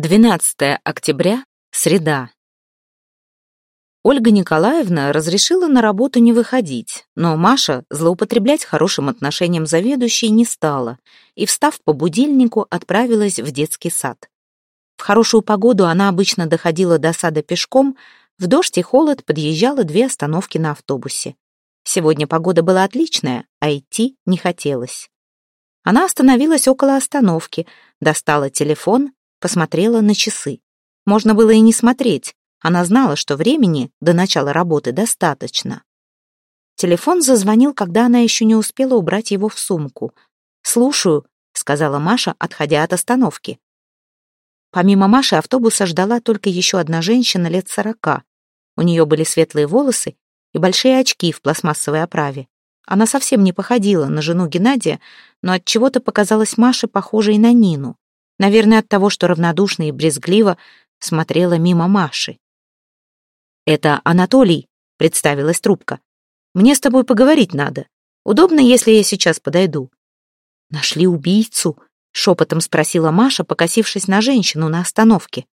12 октября, среда. Ольга Николаевна разрешила на работу не выходить, но Маша злоупотреблять хорошим отношением заведующей не стала и, встав по будильнику, отправилась в детский сад. В хорошую погоду она обычно доходила до сада пешком, в дождь и холод подъезжала две остановки на автобусе. Сегодня погода была отличная, а идти не хотелось. Она остановилась около остановки, достала телефон посмотрела на часы. Можно было и не смотреть. Она знала, что времени до начала работы достаточно. Телефон зазвонил, когда она еще не успела убрать его в сумку. «Слушаю», — сказала Маша, отходя от остановки. Помимо Маши автобуса ждала только еще одна женщина лет сорока. У нее были светлые волосы и большие очки в пластмассовой оправе. Она совсем не походила на жену Геннадия, но от чего то показалась Маше похожей на Нину. Наверное, от того, что равнодушно и брезгливо смотрела мимо Маши. «Это Анатолий», — представилась трубка. «Мне с тобой поговорить надо. Удобно, если я сейчас подойду?» «Нашли убийцу?» — шепотом спросила Маша, покосившись на женщину на остановке.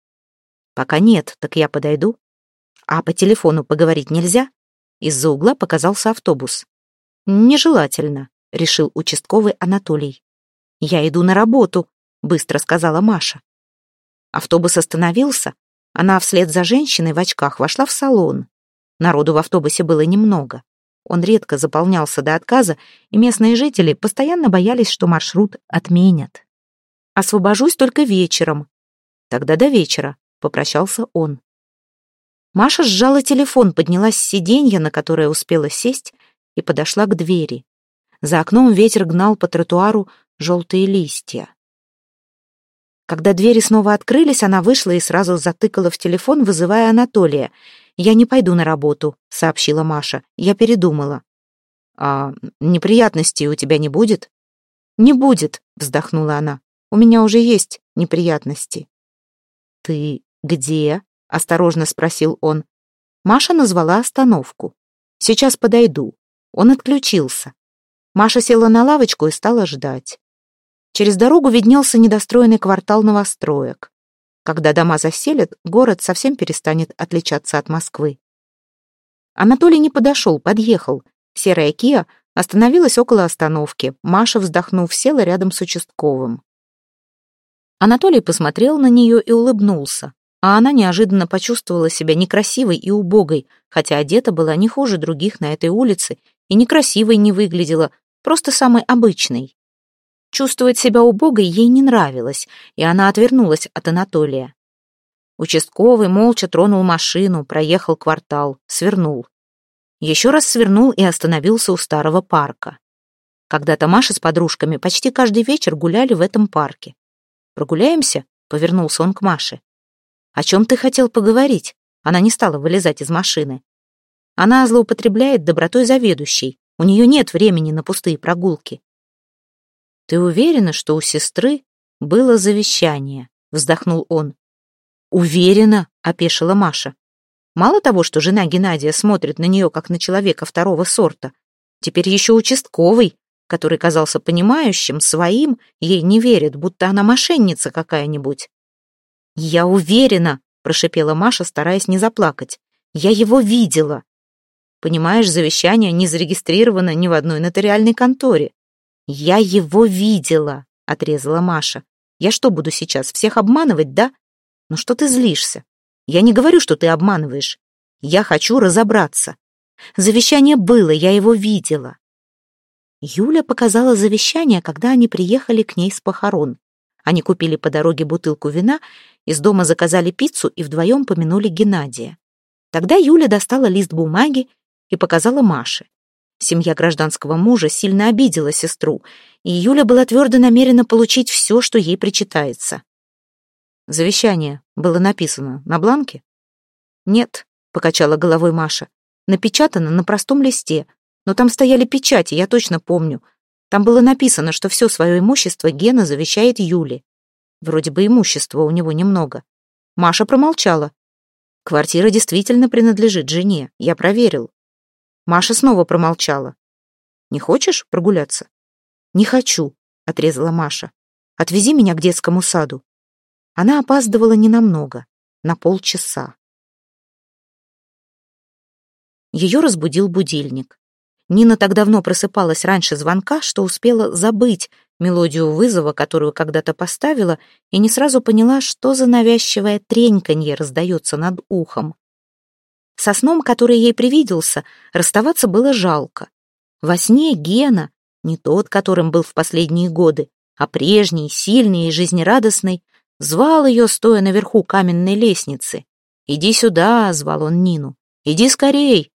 «Пока нет, так я подойду». «А по телефону поговорить нельзя?» Из-за угла показался автобус. «Нежелательно», — решил участковый Анатолий. «Я иду на работу», быстро сказала Маша. Автобус остановился. Она вслед за женщиной в очках вошла в салон. Народу в автобусе было немного. Он редко заполнялся до отказа, и местные жители постоянно боялись, что маршрут отменят. «Освобожусь только вечером». «Тогда до вечера», — попрощался он. Маша сжала телефон, поднялась с сиденья, на которое успела сесть, и подошла к двери. За окном ветер гнал по тротуару желтые листья. Когда двери снова открылись, она вышла и сразу затыкала в телефон, вызывая Анатолия. «Я не пойду на работу», — сообщила Маша. «Я передумала». «А неприятностей у тебя не будет?» «Не будет», — вздохнула она. «У меня уже есть неприятности». «Ты где?» — осторожно спросил он. Маша назвала остановку. «Сейчас подойду». Он отключился. Маша села на лавочку и стала ждать. Через дорогу виднелся недостроенный квартал новостроек. Когда дома заселят, город совсем перестанет отличаться от Москвы. Анатолий не подошел, подъехал. Серая Киа остановилась около остановки. Маша, вздохнув, села рядом с участковым. Анатолий посмотрел на нее и улыбнулся, а она неожиданно почувствовала себя некрасивой и убогой, хотя одета была не хуже других на этой улице и некрасивой не выглядела, просто самой обычной. Чувствовать себя убогой ей не нравилось, и она отвернулась от Анатолия. Участковый молча тронул машину, проехал квартал, свернул. Еще раз свернул и остановился у старого парка. Когда-то Маша с подружками почти каждый вечер гуляли в этом парке. «Прогуляемся?» — повернулся он к Маше. «О чем ты хотел поговорить?» Она не стала вылезать из машины. Она злоупотребляет добротой заведующей. У нее нет времени на пустые прогулки. «Ты уверена, что у сестры было завещание?» — вздохнул он. «Уверена», — опешила Маша. «Мало того, что жена Геннадия смотрит на нее, как на человека второго сорта, теперь еще участковый, который казался понимающим, своим, ей не верит, будто она мошенница какая-нибудь». «Я уверена», — прошипела Маша, стараясь не заплакать. «Я его видела». «Понимаешь, завещание не зарегистрировано ни в одной нотариальной конторе. «Я его видела», — отрезала Маша. «Я что, буду сейчас всех обманывать, да? Ну что ты злишься? Я не говорю, что ты обманываешь. Я хочу разобраться. Завещание было, я его видела». Юля показала завещание, когда они приехали к ней с похорон. Они купили по дороге бутылку вина, из дома заказали пиццу и вдвоем помянули Геннадия. Тогда Юля достала лист бумаги и показала Маше. Семья гражданского мужа сильно обидела сестру, и Юля была твердо намерена получить все, что ей причитается. Завещание было написано на бланке? Нет, покачала головой Маша. Напечатано на простом листе, но там стояли печати, я точно помню. Там было написано, что все свое имущество Гена завещает Юле. Вроде бы имущества у него немного. Маша промолчала. Квартира действительно принадлежит жене, я проверил. Маша снова промолчала. «Не хочешь прогуляться?» «Не хочу», — отрезала Маша. «Отвези меня к детскому саду». Она опаздывала ненамного, на полчаса. Ее разбудил будильник. Нина так давно просыпалась раньше звонка, что успела забыть мелодию вызова, которую когда-то поставила, и не сразу поняла, что за навязчивое треньканье раздается над ухом. Со сном, который ей привиделся, расставаться было жалко. Во сне Гена, не тот, которым был в последние годы, а прежний, сильный и жизнерадостный, звал ее, стоя наверху каменной лестницы. «Иди сюда», — звал он Нину, — «иди скорей».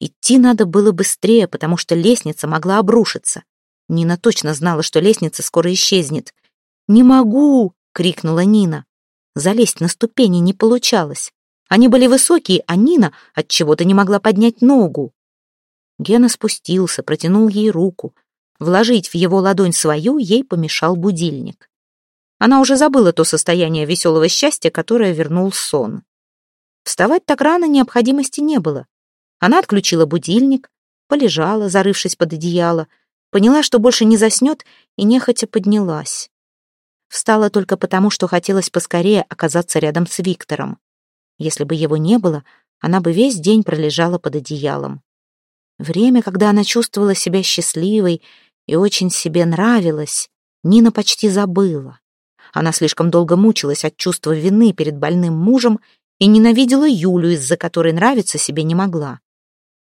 Идти надо было быстрее, потому что лестница могла обрушиться. Нина точно знала, что лестница скоро исчезнет. «Не могу!» — крикнула Нина. Залезть на ступени не получалось. Они были высокие, а Нина от чего то не могла поднять ногу. Гена спустился, протянул ей руку. Вложить в его ладонь свою ей помешал будильник. Она уже забыла то состояние веселого счастья, которое вернул сон. Вставать так рано необходимости не было. Она отключила будильник, полежала, зарывшись под одеяло, поняла, что больше не заснет, и нехотя поднялась. Встала только потому, что хотелось поскорее оказаться рядом с Виктором. Если бы его не было, она бы весь день пролежала под одеялом. Время, когда она чувствовала себя счастливой и очень себе нравилась, Нина почти забыла. Она слишком долго мучилась от чувства вины перед больным мужем и ненавидела Юлю, из-за которой нравиться себе не могла.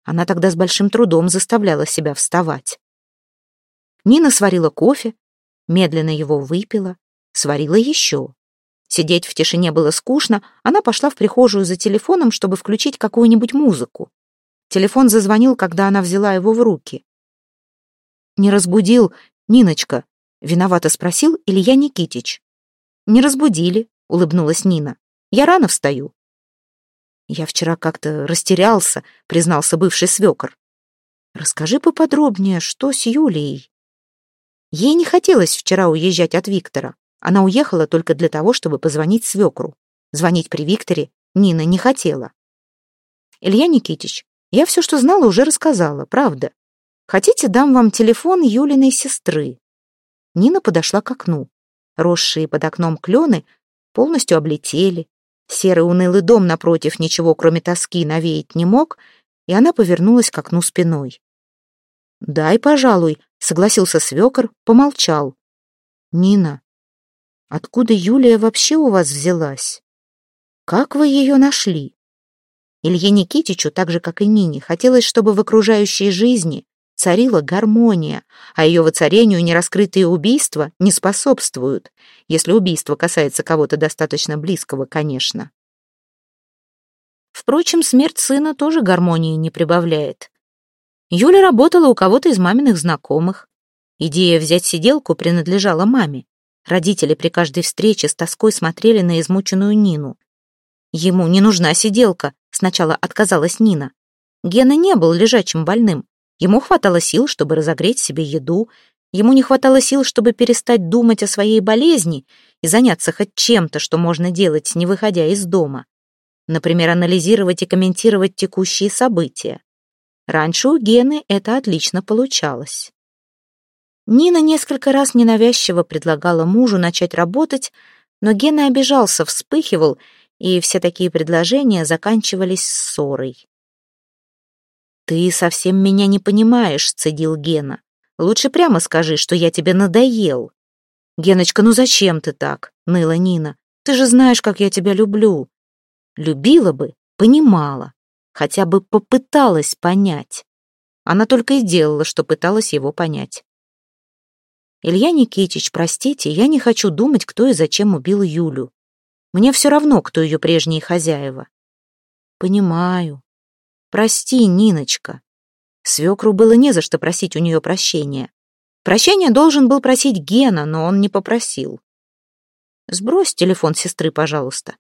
Она тогда с большим трудом заставляла себя вставать. Нина сварила кофе, медленно его выпила, сварила еще. Сидеть в тишине было скучно, она пошла в прихожую за телефоном, чтобы включить какую-нибудь музыку. Телефон зазвонил, когда она взяла его в руки. «Не разбудил, Ниночка?» — виновато спросил Илья Никитич. «Не разбудили», — улыбнулась Нина. «Я рано встаю». «Я вчера как-то растерялся», — признался бывший свекор. «Расскажи поподробнее, что с Юлией?» Ей не хотелось вчера уезжать от Виктора. Она уехала только для того, чтобы позвонить свекру. Звонить при Викторе Нина не хотела. «Илья Никитич, я все, что знала, уже рассказала, правда. Хотите, дам вам телефон Юлиной сестры?» Нина подошла к окну. Росшие под окном клены полностью облетели, Серый унылый дом напротив ничего, кроме тоски, навеять не мог, и она повернулась к окну спиной. «Дай, пожалуй», — согласился свекор, помолчал. «Нина, откуда Юлия вообще у вас взялась? Как вы ее нашли?» Илье Никитичу, так же, как и Нине, хотелось, чтобы в окружающей жизни царила гармония, а ее воцарению нераскрытые убийства не способствуют, если убийство касается кого-то достаточно близкого, конечно. Впрочем, смерть сына тоже гармонии не прибавляет. Юля работала у кого-то из маминых знакомых. Идея взять сиделку принадлежала маме. Родители при каждой встрече с тоской смотрели на измученную Нину. Ему не нужна сиделка, сначала отказалась Нина. Гена не был лежачим больным, Ему хватало сил, чтобы разогреть себе еду, ему не хватало сил, чтобы перестать думать о своей болезни и заняться хоть чем-то, что можно делать, не выходя из дома. Например, анализировать и комментировать текущие события. Раньше у Гены это отлично получалось. Нина несколько раз ненавязчиво предлагала мужу начать работать, но Гена обижался, вспыхивал, и все такие предложения заканчивались ссорой. «Ты совсем меня не понимаешь», — цедил Гена. «Лучше прямо скажи, что я тебе надоел». «Геночка, ну зачем ты так?» — ныла Нина. «Ты же знаешь, как я тебя люблю». Любила бы, понимала, хотя бы попыталась понять. Она только и делала, что пыталась его понять. «Илья Никитич, простите, я не хочу думать, кто и зачем убил Юлю. Мне все равно, кто ее прежние хозяева». «Понимаю», «Прости, Ниночка». Свекру было не за что просить у нее прощения. Прощения должен был просить Гена, но он не попросил. «Сбрось телефон сестры, пожалуйста».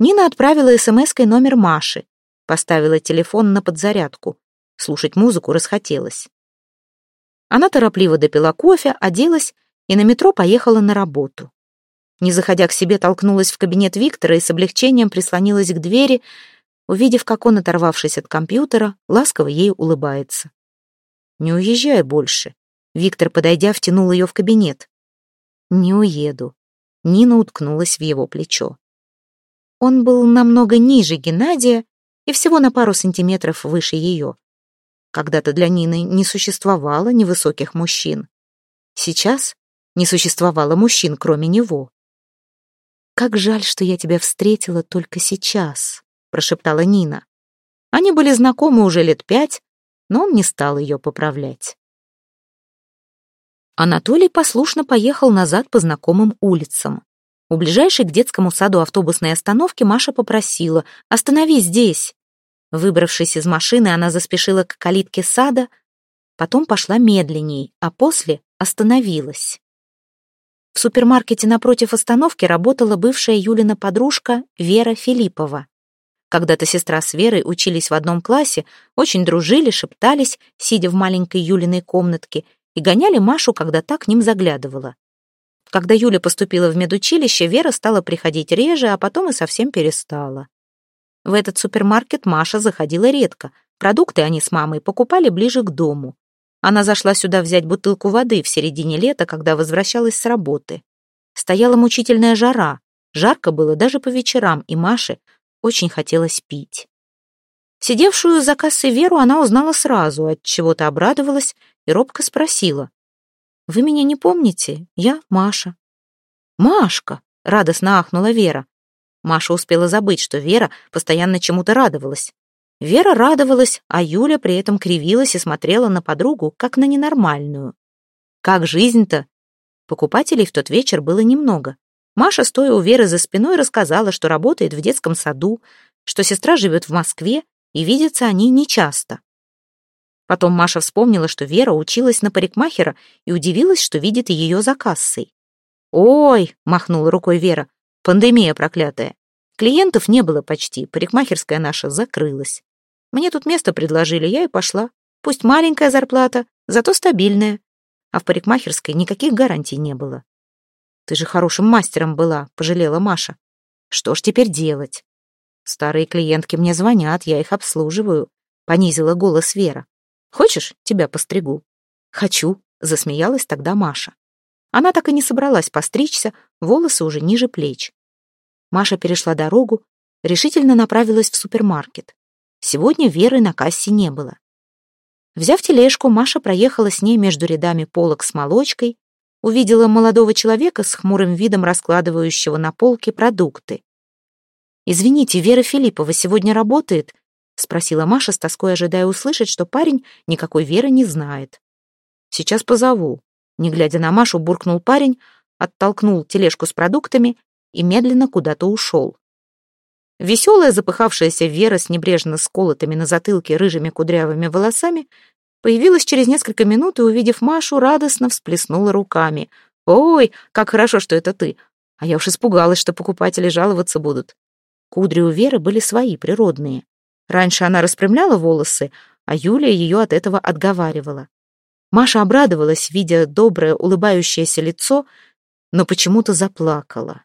Нина отправила смс-кой номер Маши, поставила телефон на подзарядку. Слушать музыку расхотелось. Она торопливо допила кофе, оделась и на метро поехала на работу. Не заходя к себе, толкнулась в кабинет Виктора и с облегчением прислонилась к двери, увидев, как он, оторвавшись от компьютера, ласково ей улыбается. «Не уезжай больше». Виктор, подойдя, втянул ее в кабинет. «Не уеду. Нина уткнулась в его плечо. Он был намного ниже Геннадия и всего на пару сантиметров выше ее. Когда-то для Нины не существовало невысоких мужчин. Сейчас не существовало мужчин, кроме него. «Как жаль, что я тебя встретила только сейчас», — прошептала Нина. Они были знакомы уже лет пять, но он не стал ее поправлять. Анатолий послушно поехал назад по знакомым улицам. У ближайшей к детскому саду автобусной остановки Маша попросила «Остановись здесь». Выбравшись из машины, она заспешила к калитке сада, потом пошла медленней, а после остановилась. В супермаркете напротив остановки работала бывшая Юлина подружка Вера Филиппова. Когда-то сестра с Верой учились в одном классе, очень дружили, шептались, сидя в маленькой Юлиной комнатке, и гоняли Машу, когда та к ним заглядывала. Когда Юля поступила в медучилище, Вера стала приходить реже, а потом и совсем перестала. В этот супермаркет Маша заходила редко. Продукты они с мамой покупали ближе к дому. Она зашла сюда взять бутылку воды в середине лета, когда возвращалась с работы. Стояла мучительная жара. Жарко было даже по вечерам, и Маше очень хотелось пить. Сидевшую за кассой Веру она узнала сразу, от чего-то обрадовалась и робко спросила. «Вы меня не помните? Я Маша». «Машка!» — радостно ахнула Вера. Маша успела забыть, что Вера постоянно чему-то радовалась. Вера радовалась, а Юля при этом кривилась и смотрела на подругу, как на ненормальную. Как жизнь-то? Покупателей в тот вечер было немного. Маша, стоя у Веры за спиной, рассказала, что работает в детском саду, что сестра живет в Москве, и видятся они нечасто. Потом Маша вспомнила, что Вера училась на парикмахера и удивилась, что видит ее за кассой. «Ой!» — махнула рукой Вера. Пандемия проклятая. Клиентов не было почти, парикмахерская наша закрылась. Мне тут место предложили, я и пошла. Пусть маленькая зарплата, зато стабильная. А в парикмахерской никаких гарантий не было. Ты же хорошим мастером была, пожалела Маша. Что ж теперь делать? Старые клиентки мне звонят, я их обслуживаю, понизила голос Вера. Хочешь, тебя постригу? Хочу, засмеялась тогда Маша. Она так и не собралась постричься, волосы уже ниже плеч. Маша перешла дорогу, решительно направилась в супермаркет. Сегодня Веры на кассе не было. Взяв тележку, Маша проехала с ней между рядами полок с молочкой, увидела молодого человека с хмурым видом раскладывающего на полке продукты. «Извините, Вера Филиппова сегодня работает?» — спросила Маша с тоской, ожидая услышать, что парень никакой Веры не знает. «Сейчас позову», не глядя на Машу, буркнул парень, оттолкнул тележку с продуктами и медленно куда-то ушел. Веселая, запыхавшаяся Вера с небрежно сколотыми на затылке рыжими кудрявыми волосами появилась через несколько минут и, увидев Машу, радостно всплеснула руками. «Ой, как хорошо, что это ты! А я уж испугалась, что покупатели жаловаться будут». Кудри у Веры были свои, природные. Раньше она распрямляла волосы, а Юлия ее от этого отговаривала. Маша обрадовалась, видя доброе, улыбающееся лицо, но почему-то заплакала.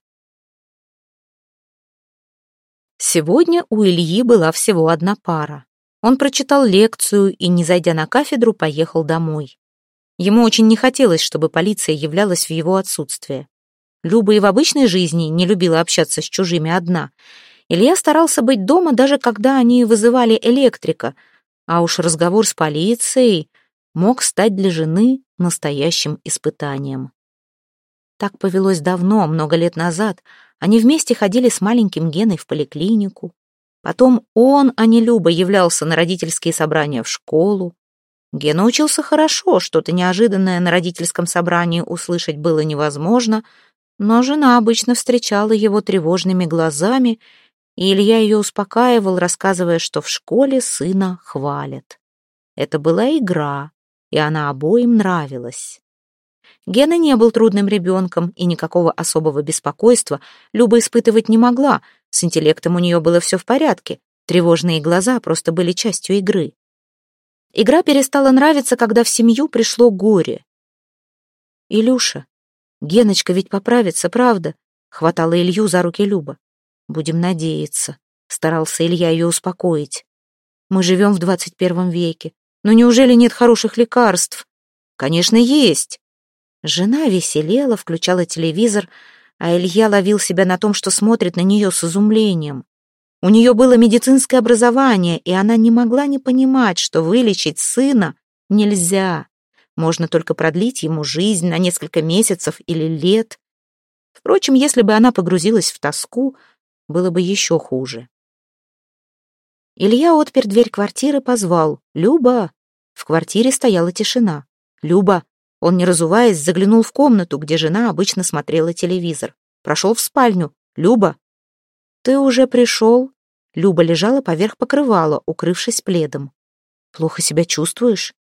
Сегодня у Ильи была всего одна пара. Он прочитал лекцию и, не зайдя на кафедру, поехал домой. Ему очень не хотелось, чтобы полиция являлась в его отсутствие. Люба и в обычной жизни не любила общаться с чужими одна. Илья старался быть дома, даже когда они вызывали электрика, а уж разговор с полицией мог стать для жены настоящим испытанием. Так повелось давно, много лет назад. Они вместе ходили с маленьким Геной в поликлинику. Потом он, а не Люба, являлся на родительские собрания в школу. Гена учился хорошо, что-то неожиданное на родительском собрании услышать было невозможно, но жена обычно встречала его тревожными глазами, и Илья ее успокаивал, рассказывая, что в школе сына хвалят. Это была игра, и она обоим нравилась. Гена не был трудным ребенком, и никакого особого беспокойства Люба испытывать не могла, с интеллектом у нее было все в порядке, тревожные глаза просто были частью игры. Игра перестала нравиться, когда в семью пришло горе. «Илюша, Геночка ведь поправится, правда?» — хватала Илью за руки Люба. «Будем надеяться», — старался Илья ее успокоить. «Мы живем в двадцать первом веке. Но неужели нет хороших лекарств? Конечно, есть. Жена веселела, включала телевизор. А Илья ловил себя на том, что смотрит на нее с изумлением. У нее было медицинское образование, и она не могла не понимать, что вылечить сына нельзя. Можно только продлить ему жизнь на несколько месяцев или лет. Впрочем, если бы она погрузилась в тоску, было бы еще хуже. Илья отпер дверь квартиры, позвал. «Люба!» В квартире стояла тишина. «Люба!» Он, не разуваясь, заглянул в комнату, где жена обычно смотрела телевизор. Прошел в спальню. «Люба!» «Ты уже пришел?» Люба лежала поверх покрывала, укрывшись пледом. «Плохо себя чувствуешь?»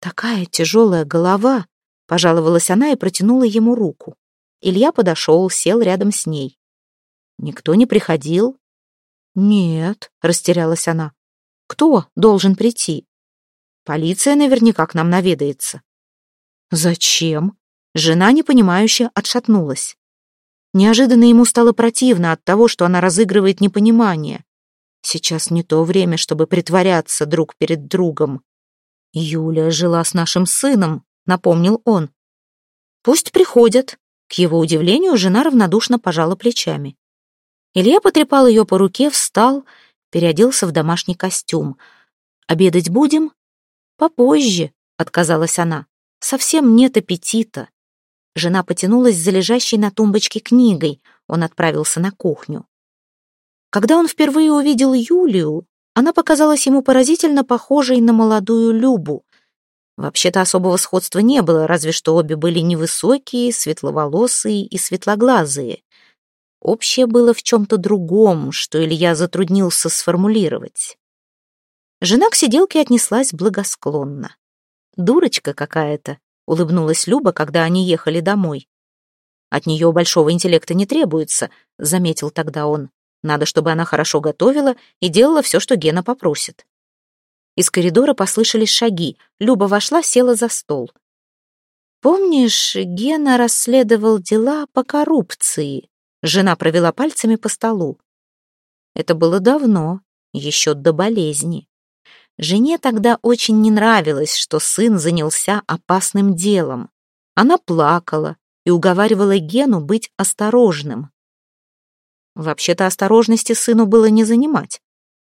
«Такая тяжелая голова!» — пожаловалась она и протянула ему руку. Илья подошел, сел рядом с ней. «Никто не приходил?» «Нет», — растерялась она. «Кто должен прийти?» «Полиция наверняка к нам наведается». «Зачем?» Жена, непонимающе, отшатнулась. Неожиданно ему стало противно от того, что она разыгрывает непонимание. Сейчас не то время, чтобы притворяться друг перед другом. «Юля жила с нашим сыном», — напомнил он. «Пусть приходят». К его удивлению, жена равнодушно пожала плечами. Илья потрепал ее по руке, встал, переоделся в домашний костюм. «Обедать будем?» «Попозже», — отказалась она. «Совсем нет аппетита». Жена потянулась за лежащей на тумбочке книгой. Он отправился на кухню. Когда он впервые увидел Юлию, она показалась ему поразительно похожей на молодую Любу. Вообще-то особого сходства не было, разве что обе были невысокие, светловолосые и светлоглазые. Общее было в чем-то другом, что Илья затруднился сформулировать. Жена к сиделке отнеслась благосклонно. «Дурочка какая-то», — улыбнулась Люба, когда они ехали домой. «От нее большого интеллекта не требуется», — заметил тогда он. «Надо, чтобы она хорошо готовила и делала все, что Гена попросит». Из коридора послышались шаги. Люба вошла, села за стол. «Помнишь, Гена расследовал дела по коррупции?» Жена провела пальцами по столу. Это было давно, еще до болезни. Жене тогда очень не нравилось, что сын занялся опасным делом. Она плакала и уговаривала Гену быть осторожным. Вообще-то осторожности сыну было не занимать.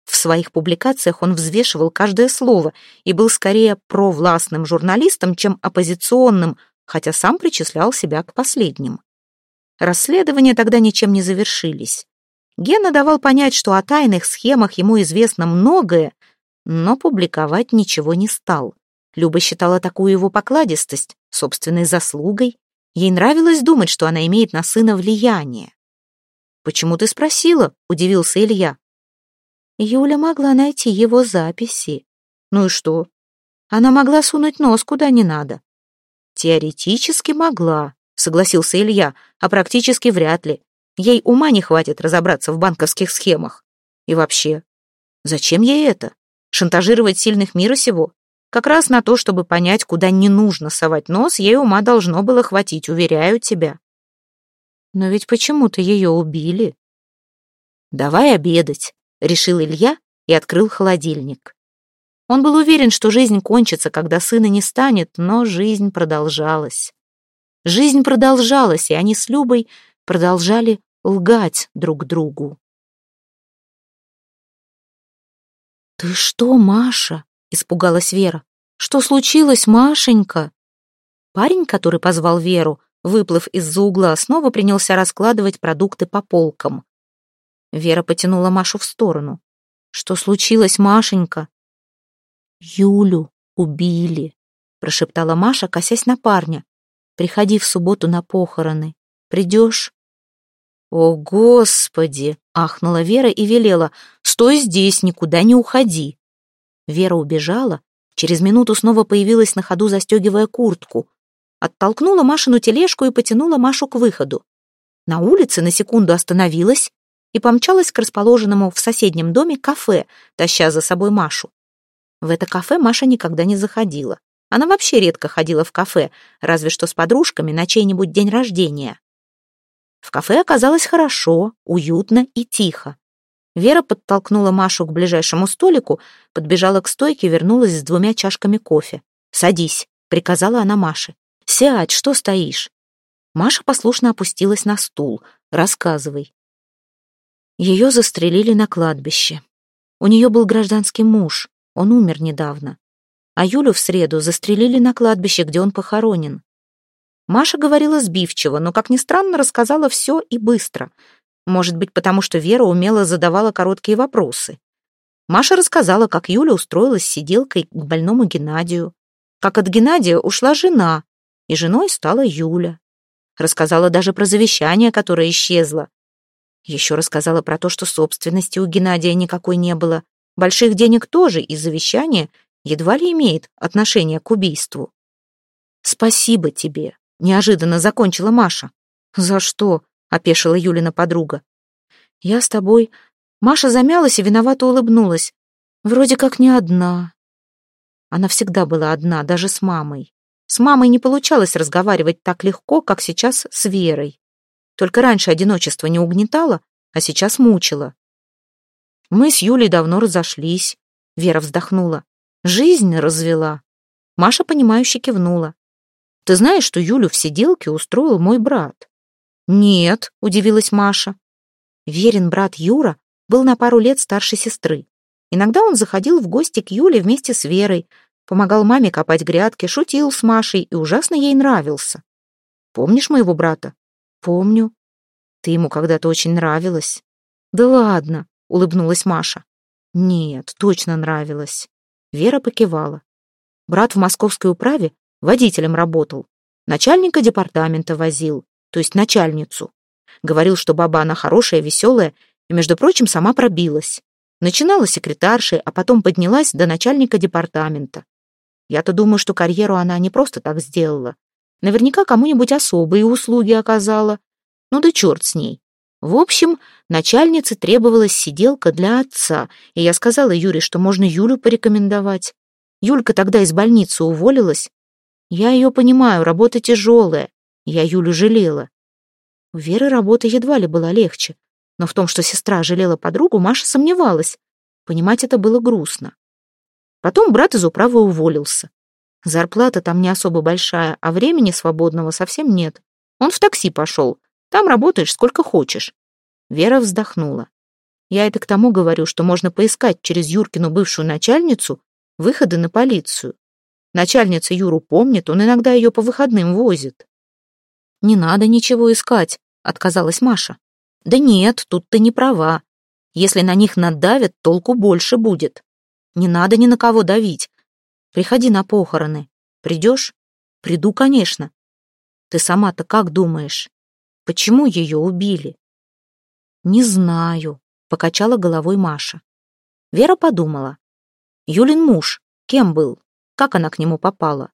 В своих публикациях он взвешивал каждое слово и был скорее провластным журналистом, чем оппозиционным, хотя сам причислял себя к последним. Расследования тогда ничем не завершились. Гена давал понять, что о тайных схемах ему известно многое, но публиковать ничего не стал. Люба считала такую его покладистость собственной заслугой. Ей нравилось думать, что она имеет на сына влияние. «Почему ты спросила?» — удивился Илья. Юля могла найти его записи. Ну и что? Она могла сунуть нос куда не надо. Теоретически могла, согласился Илья, а практически вряд ли. Ей ума не хватит разобраться в банковских схемах. И вообще, зачем ей это? Шантажировать сильных мира сего? Как раз на то, чтобы понять, куда не нужно совать нос, ей ума должно было хватить, уверяю тебя. Но ведь почему-то ее убили. Давай обедать, решил Илья и открыл холодильник. Он был уверен, что жизнь кончится, когда сына не станет, но жизнь продолжалась. Жизнь продолжалась, и они с Любой продолжали лгать друг другу. «Ты что, Маша?» — испугалась Вера. «Что случилось, Машенька?» Парень, который позвал Веру, выплыв из-за угла, снова принялся раскладывать продукты по полкам. Вера потянула Машу в сторону. «Что случилось, Машенька?» «Юлю убили», — прошептала Маша, косясь на парня. Приходи в субботу на похороны. Придешь?» «О, Господи!» — ахнула Вера и велела. «Стой здесь, никуда не уходи!» Вера убежала, через минуту снова появилась на ходу, застегивая куртку. Оттолкнула Машину тележку и потянула Машу к выходу. На улице на секунду остановилась и помчалась к расположенному в соседнем доме кафе, таща за собой Машу. В это кафе Маша никогда не заходила. Она вообще редко ходила в кафе, разве что с подружками на чей-нибудь день рождения. В кафе оказалось хорошо, уютно и тихо. Вера подтолкнула Машу к ближайшему столику, подбежала к стойке, вернулась с двумя чашками кофе. «Садись», — приказала она Маше. «Сядь, что стоишь?» Маша послушно опустилась на стул. «Рассказывай». Ее застрелили на кладбище. У нее был гражданский муж, он умер недавно. А Юлю в среду застрелили на кладбище, где он похоронен. Маша говорила сбивчиво, но, как ни странно, рассказала все и быстро. Может быть, потому что Вера умело задавала короткие вопросы. Маша рассказала, как Юля устроилась сиделкой к больному Геннадию, как от Геннадия ушла жена, и женой стала Юля. Рассказала даже про завещание, которое исчезло. Еще рассказала про то, что собственности у Геннадия никакой не было. Больших денег тоже, и завещание едва ли имеет отношение к убийству. «Спасибо тебе», — неожиданно закончила Маша. «За что?» — опешила Юлина подруга. «Я с тобой...» Маша замялась и виновато улыбнулась. «Вроде как не одна». Она всегда была одна, даже с мамой. С мамой не получалось разговаривать так легко, как сейчас с Верой. Только раньше одиночество не угнетало, а сейчас мучило. Мы с Юлей давно разошлись. Вера вздохнула. Жизнь развела. Маша, понимающе кивнула. Ты знаешь, что Юлю в сиделке устроил мой брат? Нет, удивилась Маша. Верин брат Юра был на пару лет старше сестры. Иногда он заходил в гости к Юле вместе с Верой, помогал маме копать грядки, шутил с Машей и ужасно ей нравился. Помнишь моего брата? Помню. Ты ему когда-то очень нравилась. Да ладно, улыбнулась Маша. Нет, точно нравилась. Вера покивала. Брат в московской управе водителем работал. Начальника департамента возил, то есть начальницу. Говорил, что баба она хорошая, веселая, и, между прочим, сама пробилась. Начинала секретаршей, а потом поднялась до начальника департамента. Я-то думаю, что карьеру она не просто так сделала. Наверняка кому-нибудь особые услуги оказала. Ну да черт с ней. В общем, начальнице требовалась сиделка для отца, и я сказала Юре, что можно Юлю порекомендовать. Юлька тогда из больницы уволилась. Я ее понимаю, работа тяжелая. Я Юлю жалела. У Веры работа едва ли была легче, но в том, что сестра жалела подругу, Маша сомневалась. Понимать это было грустно. Потом брат из управы уволился. Зарплата там не особо большая, а времени свободного совсем нет. Он в такси пошел. Там работаешь сколько хочешь. Вера вздохнула. Я это к тому говорю, что можно поискать через Юркину бывшую начальницу выходы на полицию. Начальница Юру помнит, он иногда ее по выходным возит. «Не надо ничего искать», — отказалась Маша. «Да нет, тут ты не права. Если на них надавят, толку больше будет. Не надо ни на кого давить. Приходи на похороны. Придешь? Приду, конечно. Ты сама-то как думаешь? Почему ее убили? Не знаю, покачала головой Маша. Вера подумала. Юлин муж. Кем был? Как она к нему попала?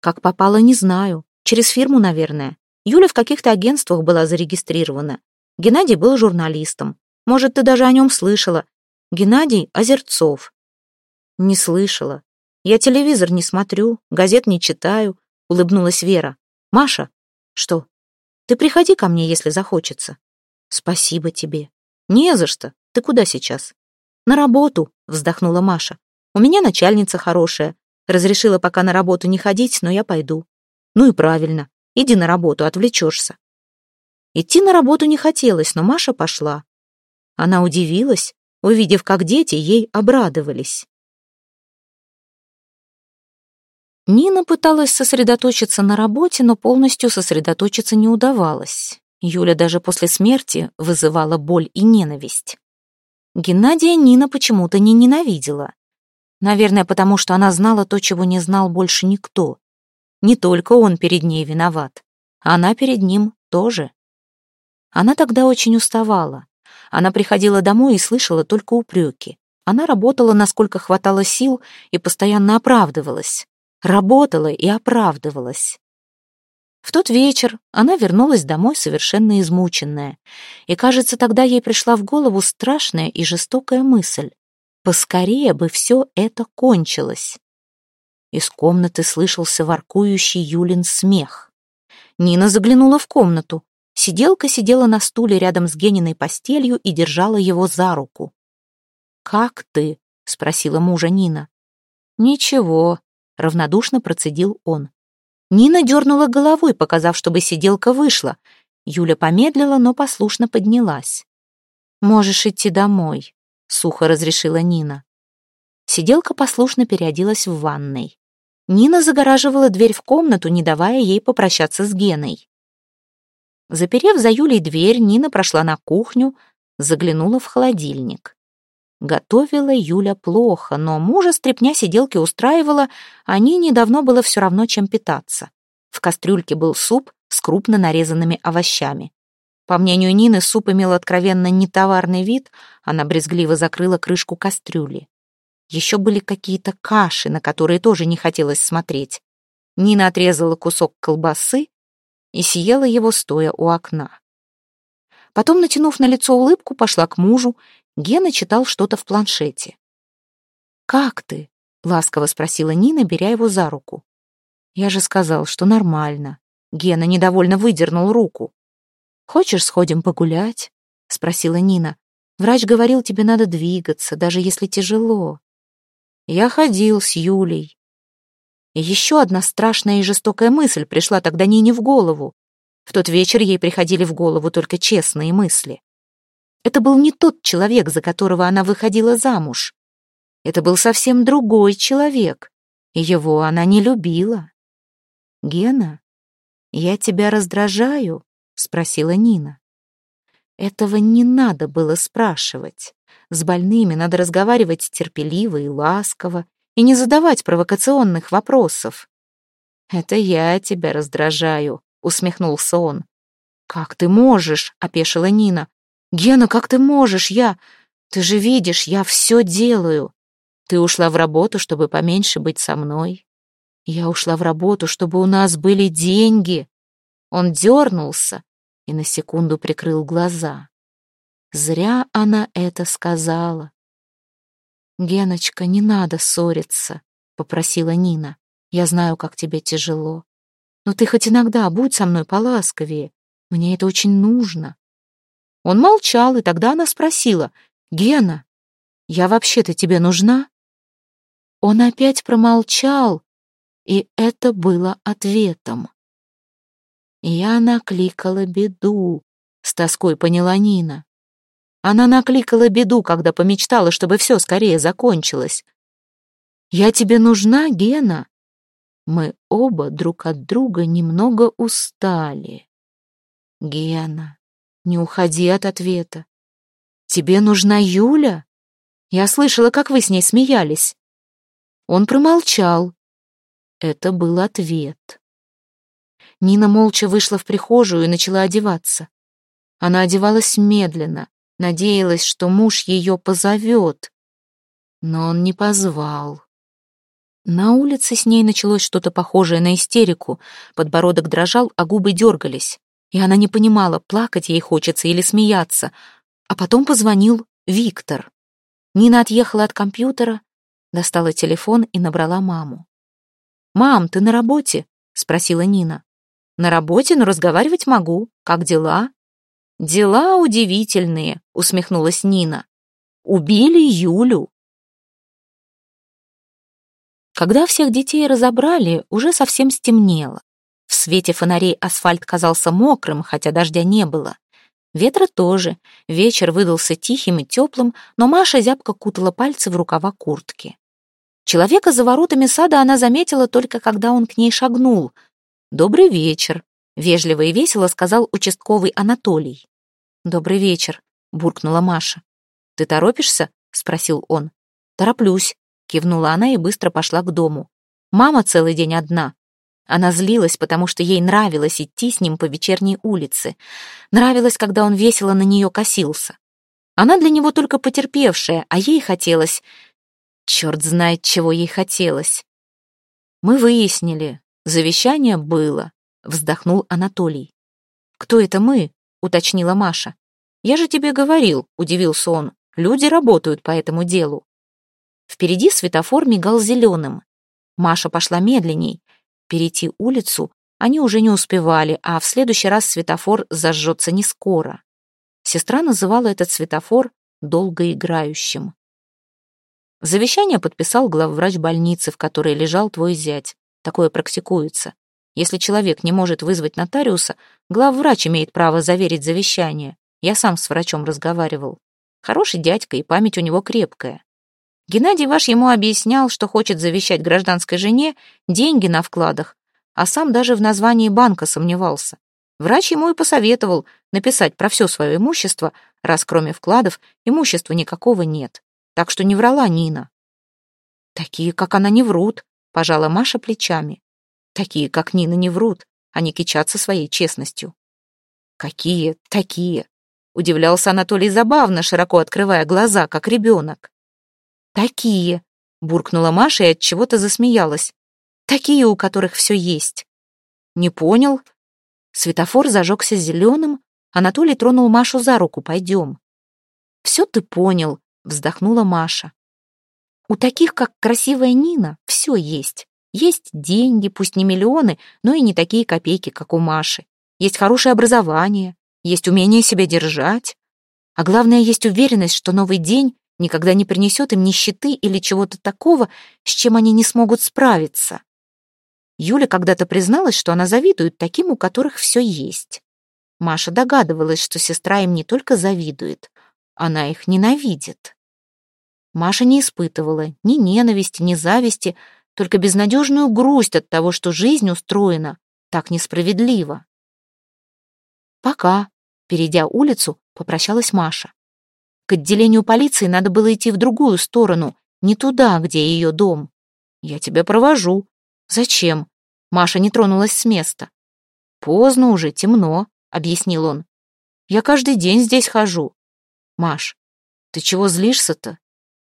Как попала, не знаю. Через фирму, наверное. Юля в каких-то агентствах была зарегистрирована. Геннадий был журналистом. Может, ты даже о нем слышала. Геннадий Озерцов. Не слышала. Я телевизор не смотрю, газет не читаю, улыбнулась Вера. Маша? Что? Ты приходи ко мне, если захочется. Спасибо тебе. Не за что. Ты куда сейчас? На работу, вздохнула Маша. У меня начальница хорошая. Разрешила пока на работу не ходить, но я пойду. Ну и правильно. Иди на работу, отвлечешься. Идти на работу не хотелось, но Маша пошла. Она удивилась, увидев, как дети ей обрадовались. Нина пыталась сосредоточиться на работе, но полностью сосредоточиться не удавалось. Юля даже после смерти вызывала боль и ненависть. Геннадия Нина почему-то не ненавидела. Наверное, потому что она знала то, чего не знал больше никто. Не только он перед ней виноват, она перед ним тоже. Она тогда очень уставала. Она приходила домой и слышала только упреки. Она работала, насколько хватало сил, и постоянно оправдывалась работала и оправдывалась. В тот вечер она вернулась домой совершенно измученная, и, кажется, тогда ей пришла в голову страшная и жестокая мысль. Поскорее бы все это кончилось. Из комнаты слышался воркующий Юлин смех. Нина заглянула в комнату. Сиделка сидела на стуле рядом с Гениной постелью и держала его за руку. «Как ты?» — спросила мужа Нина. «Ничего», равнодушно процедил он. Нина дернула головой, показав, чтобы сиделка вышла. Юля помедлила, но послушно поднялась. «Можешь идти домой», — сухо разрешила Нина. Сиделка послушно переоделась в ванной. Нина загораживала дверь в комнату, не давая ей попрощаться с Геной. Заперев за Юлей дверь, Нина прошла на кухню, заглянула в холодильник. Готовила Юля плохо, но мужа стряпня сиделки устраивала, а Нине давно было все равно, чем питаться. В кастрюльке был суп с крупно нарезанными овощами. По мнению Нины, суп имел откровенно нетоварный вид, она брезгливо закрыла крышку кастрюли. Еще были какие-то каши, на которые тоже не хотелось смотреть. Нина отрезала кусок колбасы и съела его, стоя у окна. Потом, натянув на лицо улыбку, пошла к мужу Гена читал что-то в планшете. «Как ты?» — ласково спросила Нина, беря его за руку. «Я же сказал, что нормально». Гена недовольно выдернул руку. «Хочешь, сходим погулять?» — спросила Нина. «Врач говорил, тебе надо двигаться, даже если тяжело». Я ходил с Юлей. Еще одна страшная и жестокая мысль пришла тогда Нине в голову. В тот вечер ей приходили в голову только честные мысли. Это был не тот человек, за которого она выходила замуж. Это был совсем другой человек, его она не любила. «Гена, я тебя раздражаю?» — спросила Нина. Этого не надо было спрашивать. С больными надо разговаривать терпеливо и ласково и не задавать провокационных вопросов. «Это я тебя раздражаю», — усмехнулся он. «Как ты можешь?» — опешила Нина. «Гена, как ты можешь? Я... Ты же видишь, я все делаю. Ты ушла в работу, чтобы поменьше быть со мной. Я ушла в работу, чтобы у нас были деньги». Он дернулся и на секунду прикрыл глаза. Зря она это сказала. «Геночка, не надо ссориться», — попросила Нина. «Я знаю, как тебе тяжело. Но ты хоть иногда будь со мной поласковее. Мне это очень нужно». Он молчал, и тогда она спросила, «Гена, я вообще-то тебе нужна?» Он опять промолчал, и это было ответом. «Я накликала беду», — с тоской поняла Нина. Она накликала беду, когда помечтала, чтобы все скорее закончилось. «Я тебе нужна, Гена?» Мы оба друг от друга немного устали. «Гена, не уходи от ответа. Тебе нужна Юля? Я слышала, как вы с ней смеялись. Он промолчал. Это был ответ. Нина молча вышла в прихожую и начала одеваться. Она одевалась медленно, надеялась, что муж ее позовет. Но он не позвал. На улице с ней началось что-то похожее на истерику. Подбородок дрожал, а губы дергались и она не понимала, плакать ей хочется или смеяться. А потом позвонил Виктор. Нина отъехала от компьютера, достала телефон и набрала маму. «Мам, ты на работе?» — спросила Нина. «На работе, но разговаривать могу. Как дела?» «Дела удивительные», — усмехнулась Нина. «Убили Юлю». Когда всех детей разобрали, уже совсем стемнело. В свете фонарей асфальт казался мокрым, хотя дождя не было. Ветра тоже. Вечер выдался тихим и теплым, но Маша зябко кутала пальцы в рукава куртки. Человека за воротами сада она заметила только когда он к ней шагнул. «Добрый вечер», — вежливо и весело сказал участковый Анатолий. «Добрый вечер», — буркнула Маша. «Ты торопишься?» — спросил он. «Тороплюсь», — кивнула она и быстро пошла к дому. «Мама целый день одна. Она злилась, потому что ей нравилось идти с ним по вечерней улице. Нравилось, когда он весело на нее косился. Она для него только потерпевшая, а ей хотелось... Черт знает, чего ей хотелось. Мы выяснили. Завещание было, вздохнул Анатолий. Кто это мы? уточнила Маша. Я же тебе говорил, удивился он. Люди работают по этому делу. Впереди светофор мигал зеленым. Маша пошла медленней. Перейти улицу они уже не успевали, а в следующий раз светофор зажжется не скоро. Сестра называла этот светофор долгоиграющим. Завещание подписал главврач больницы, в которой лежал твой зять. Такое практикуется. Если человек не может вызвать нотариуса, главврач имеет право заверить завещание. Я сам с врачом разговаривал. Хороший дядька, и память у него крепкая. Геннадий ваш ему объяснял, что хочет завещать гражданской жене деньги на вкладах, а сам даже в названии банка сомневался. Врач ему и посоветовал написать про все свое имущество, раз кроме вкладов имущества никакого нет. Так что не врала Нина. «Такие, как она, не врут», — пожала Маша плечами. «Такие, как Нина, не врут, они кичатся своей честностью». «Какие такие?» — удивлялся Анатолий забавно, широко открывая глаза, как ребенок. «Такие», — буркнула Маша и от чего-то засмеялась. «Такие, у которых все есть». «Не понял», Светофор зажегся зеленым, Анатолий тронул Машу за руку, пойдем. «Все ты понял», — вздохнула Маша. «У таких, как красивая Нина, все есть. Есть деньги, пусть не миллионы, но и не такие копейки, как у Маши. Есть хорошее образование, есть умение себя держать. А главное, есть уверенность, что новый день никогда не принесет им нищеты или чего-то такого, с чем они не смогут справиться. Юля когда-то призналась, что она завидует таким, у которых все есть. Маша догадывалась, что сестра им не только завидует, она их ненавидит. Маша не испытывала ни ненависти, ни зависти, только безнадежную грусть от того, что жизнь устроена так несправедливо. «Пока», — перейдя улицу, попрощалась Маша. Отделению полиции надо было идти в другую сторону, не туда, где ее дом. «Я тебя провожу», «Зачем?» Маша не тронулась с места. «Поздно уже, темно», — объяснил он. «Я каждый день здесь хожу». «Маш, ты чего злишься-то?»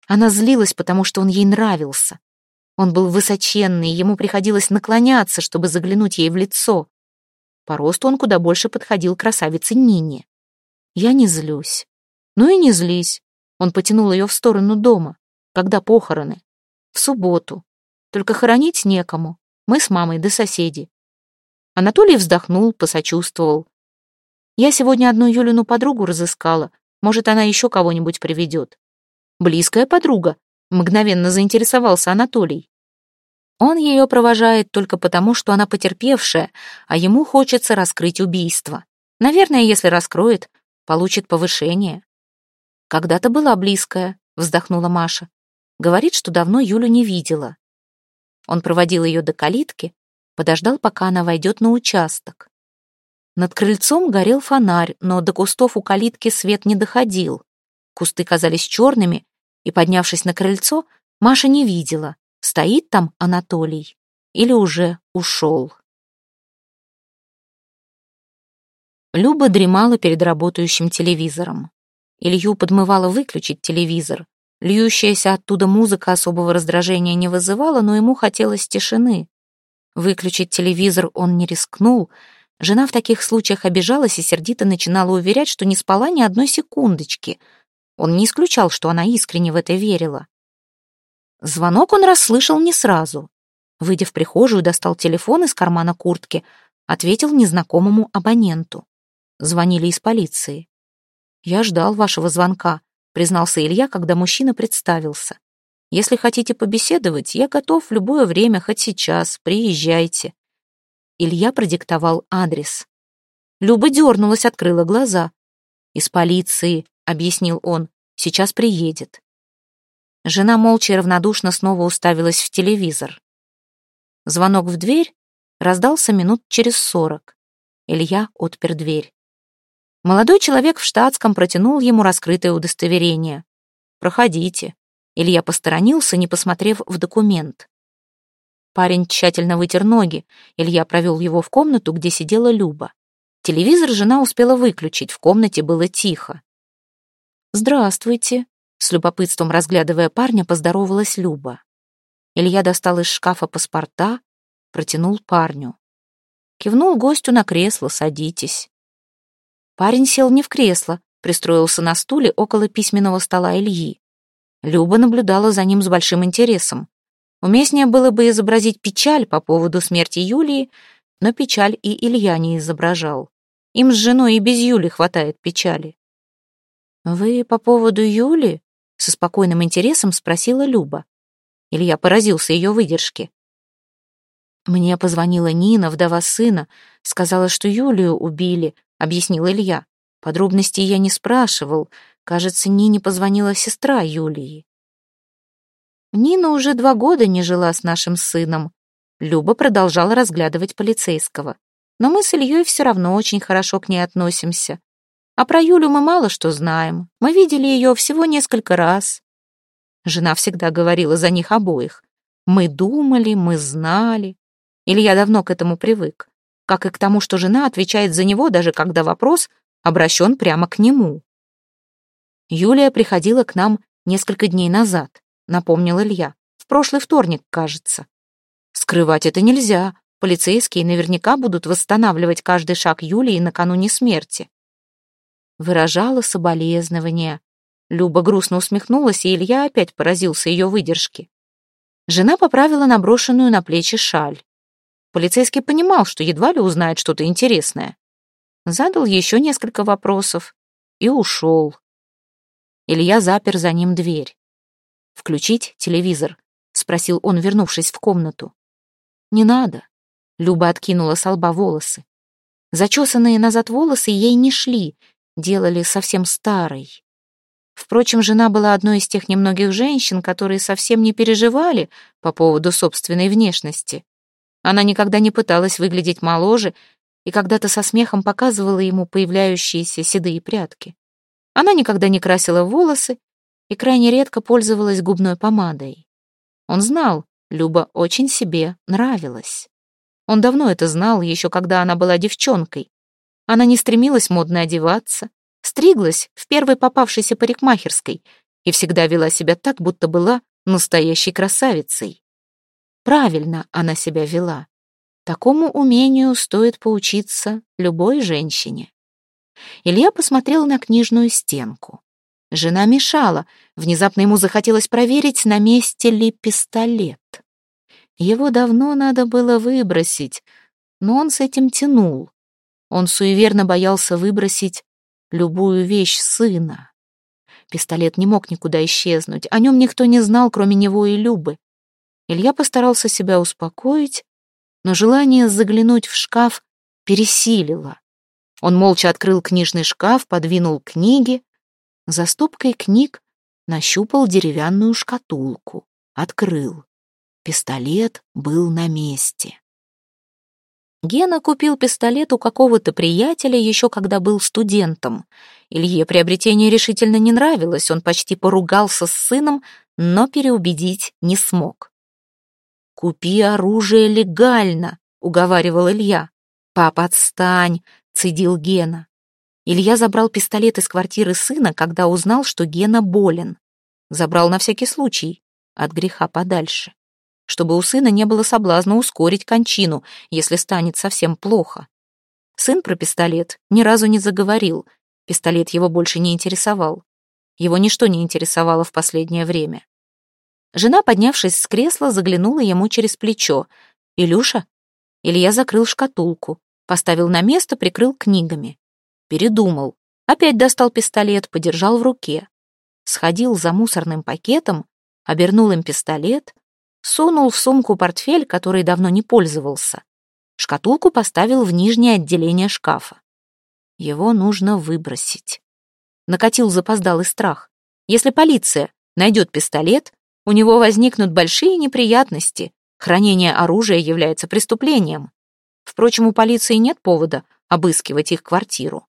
Она злилась, потому что он ей нравился. Он был высоченный, ему приходилось наклоняться, чтобы заглянуть ей в лицо. По росту он куда больше подходил красавице Нине. «Я не злюсь». «Ну и не злись». Он потянул ее в сторону дома. «Когда похороны?» «В субботу. Только хоронить некому. Мы с мамой да соседи. Анатолий вздохнул, посочувствовал. Я сегодня одну Юлину подругу разыскала. Может, она еще кого-нибудь приведет. Близкая подруга. Мгновенно заинтересовался Анатолий. Он ее провожает только потому, что она потерпевшая, а ему хочется раскрыть убийство. Наверное, если раскроет, получит повышение. Когда-то была близкая, вздохнула Маша. Говорит, что давно Юлю не видела. Он проводил ее до калитки, подождал, пока она войдет на участок. Над крыльцом горел фонарь, но до кустов у калитки свет не доходил. Кусты казались черными, и, поднявшись на крыльцо, Маша не видела, стоит там Анатолий или уже ушел. Люба дремала перед работающим телевизором. Илью подмывала выключить телевизор, Льющаяся оттуда музыка особого раздражения не вызывала, но ему хотелось тишины. Выключить телевизор он не рискнул. Жена в таких случаях обижалась и сердито начинала уверять, что не спала ни одной секундочки. Он не исключал, что она искренне в это верила. Звонок он расслышал не сразу. Выйдя в прихожую, достал телефон из кармана куртки, ответил незнакомому абоненту. Звонили из полиции. «Я ждал вашего звонка», признался Илья, когда мужчина представился. «Если хотите побеседовать, я готов в любое время, хоть сейчас. Приезжайте». Илья продиктовал адрес. Люба дернулась, открыла глаза. «Из полиции», — объяснил он, — «сейчас приедет». Жена молча и равнодушно снова уставилась в телевизор. Звонок в дверь раздался минут через сорок. Илья отпер дверь. Молодой человек в штатском протянул ему раскрытое удостоверение. «Проходите». Илья посторонился, не посмотрев в документ. Парень тщательно вытер ноги. Илья провел его в комнату, где сидела Люба. Телевизор жена успела выключить, в комнате было тихо. «Здравствуйте», — с любопытством разглядывая парня, поздоровалась Люба. Илья достал из шкафа паспорта, протянул парню. Кивнул гостю на кресло, садитесь. Парень сел не в кресло, пристроился на стуле около письменного стола Ильи. Люба наблюдала за ним с большим интересом. Уместнее было бы изобразить печаль по поводу смерти Юлии, но печаль и Илья не изображал. Им с женой и без Юли хватает печали. «Вы по поводу Юли?» — со спокойным интересом спросила Люба. Илья поразился ее выдержке. «Мне позвонила Нина, вдова сына, сказала, что Юлию убили», — объяснил Илья. Подробностей я не спрашивал. Кажется, Нине позвонила сестра Юлии. Нина уже два года не жила с нашим сыном. Люба продолжала разглядывать полицейского. Но мы с Ильей все равно очень хорошо к ней относимся. А про Юлю мы мало что знаем. Мы видели ее всего несколько раз. Жена всегда говорила за них обоих. Мы думали, мы знали. Илья давно к этому привык. Как и к тому, что жена отвечает за него, даже когда вопрос обращен прямо к нему. Юлия приходила к нам несколько дней назад, напомнил Илья. В прошлый вторник, кажется. Скрывать это нельзя. Полицейские наверняка будут восстанавливать каждый шаг Юлии накануне смерти. Выражала соболезнования. Люба грустно усмехнулась, и Илья опять поразился ее выдержке. Жена поправила наброшенную на плечи шаль. Полицейский понимал, что едва ли узнает что-то интересное. Задал еще несколько вопросов и ушел. Илья запер за ним дверь. «Включить телевизор?» — спросил он, вернувшись в комнату. «Не надо». Люба откинула с лба волосы. Зачесанные назад волосы ей не шли, делали совсем старой. Впрочем, жена была одной из тех немногих женщин, которые совсем не переживали по поводу собственной внешности. Она никогда не пыталась выглядеть моложе и когда-то со смехом показывала ему появляющиеся седые прядки. Она никогда не красила волосы и крайне редко пользовалась губной помадой. Он знал, Люба очень себе нравилась. Он давно это знал, еще когда она была девчонкой. Она не стремилась модно одеваться, стриглась в первой попавшейся парикмахерской и всегда вела себя так, будто была настоящей красавицей. Правильно она себя вела. Такому умению стоит поучиться любой женщине. Илья посмотрел на книжную стенку. Жена мешала. Внезапно ему захотелось проверить, на месте ли пистолет. Его давно надо было выбросить, но он с этим тянул. Он суеверно боялся выбросить любую вещь сына. Пистолет не мог никуда исчезнуть, о нем никто не знал, кроме него и Любы. Илья постарался себя успокоить, но желание заглянуть в шкаф пересилило. Он молча открыл книжный шкаф, подвинул книги. За стопкой книг нащупал деревянную шкатулку, открыл. Пистолет был на месте. Гена купил пистолет у какого-то приятеля еще когда был студентом. Илье приобретение решительно не нравилось, он почти поругался с сыном, но переубедить не смог. «Купи оружие легально», — уговаривал Илья. «Папа, отстань», — цедил Гена. Илья забрал пистолет из квартиры сына, когда узнал, что Гена болен. Забрал на всякий случай, от греха подальше, чтобы у сына не было соблазна ускорить кончину, если станет совсем плохо. Сын про пистолет ни разу не заговорил, пистолет его больше не интересовал. Его ничто не интересовало в последнее время. Жена, поднявшись с кресла, заглянула ему через плечо. «Илюша?» Илья закрыл шкатулку, поставил на место, прикрыл книгами. Передумал. Опять достал пистолет, подержал в руке. Сходил за мусорным пакетом, обернул им пистолет, сунул в сумку портфель, который давно не пользовался. Шкатулку поставил в нижнее отделение шкафа. Его нужно выбросить. Накатил запоздалый страх. Если полиция найдет пистолет, у него возникнут большие неприятности. Хранение оружия является преступлением. Впрочем, у полиции нет повода обыскивать их квартиру.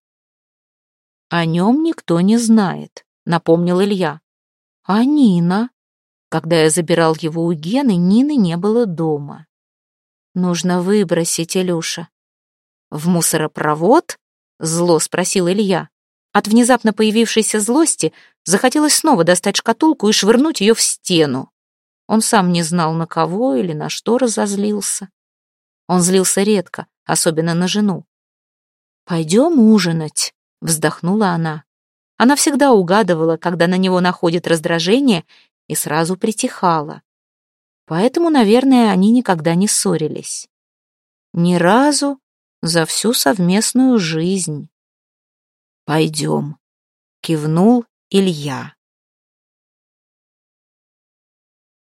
«О нем никто не знает», — напомнил Илья. «А Нина?» Когда я забирал его у Гены, Нины не было дома. «Нужно выбросить, Илюша». «В мусоропровод?» — зло спросил Илья. От внезапно появившейся злости захотелось снова достать шкатулку и швырнуть ее в стену. Он сам не знал, на кого или на что разозлился. Он злился редко, особенно на жену. «Пойдем ужинать», — вздохнула она. Она всегда угадывала, когда на него находит раздражение, и сразу притихала. Поэтому, наверное, они никогда не ссорились. Ни разу за всю совместную жизнь. «Пойдем», — кивнул Илья.